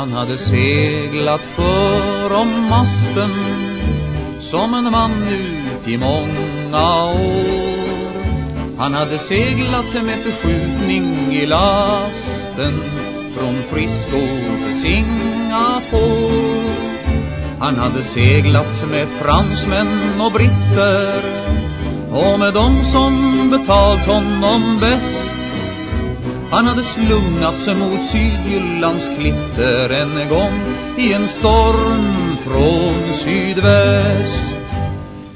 Han hade seglat för om masten som en man ut i många år. Han hade seglat med förskjutning i lasten från Frisco till Singapore. Han hade seglat med fransmän och britter och med dem som betalt honom bäst han hade slungat sig mot Sydjyllands klitter en gång i en storm från sydväst.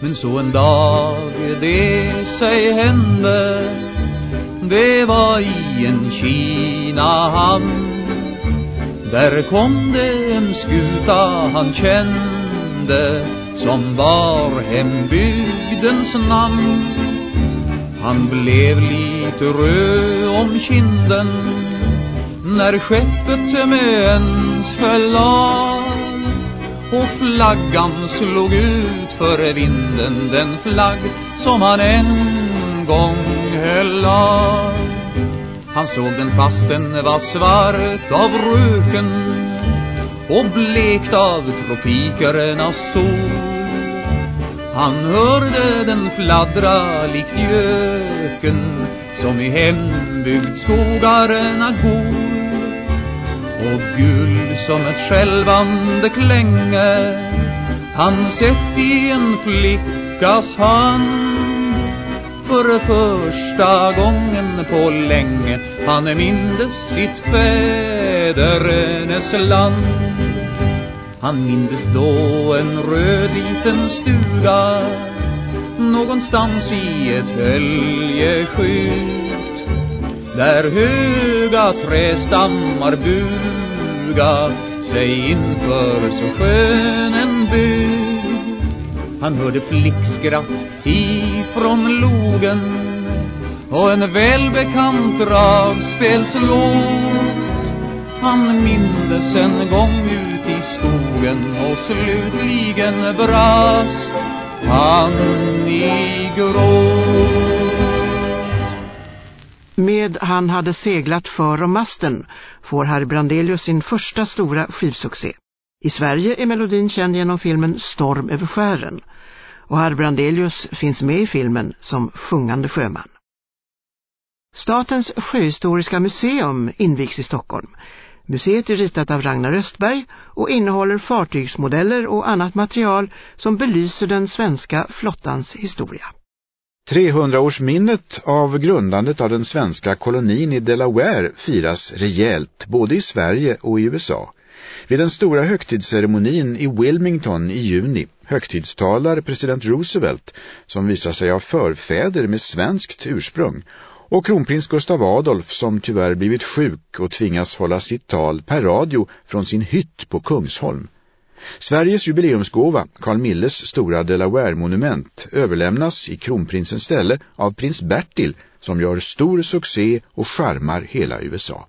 Men så en dag det sig hände, det var i en Kina-hamn. Där kom det en skuta han kände som var hembygdens namn. Han blev lite röd om kinden när skeppet med ens föll av och flaggan slog ut för vinden den flagg som han en gång höll av. Han såg den fast den var svart av röken och blekt av tropikernas sol han hörde den fladdra likt göken som i hembygdsskogarna går. Och gul som ett skälvande klänge han sett i en flickas hand. För första gången på länge han mindes sitt fädernes land han mindes då en röd liten stuga Någonstans i ett höljeskydd Där höga trästammar buga sig inför så skön en bygd Han hörde flickskratt ifrån logen och en välbekant dragspelslåt Han mindes en gång ut i skogen och slutligen brast han i gråt. Med Han hade seglat för om masten får Harry Brandelius sin första stora skivsuccé. I Sverige är melodin känd genom filmen Storm över skären och Harry Brandelius finns med i filmen som sjungande sjöman. Statens sjöhistoriska museum invigs i Stockholm. Museet är ritat av Ragnar Östberg och innehåller fartygsmodeller och annat material som belyser den svenska flottans historia. 300-årsminnet av grundandet av den svenska kolonin i Delaware firas rejält både i Sverige och i USA. Vid den stora högtidsceremonin i Wilmington i juni högtidstalar president Roosevelt som visar sig ha förfäder med svenskt ursprung och kronprins Gustav Adolf som tyvärr blivit sjuk och tvingas hålla sitt tal per radio från sin hytt på Kungsholm. Sveriges jubileumsgåva, Carl Milles stora Delaware-monument, överlämnas i kronprinsens ställe av prins Bertil som gör stor succé och charmar hela USA.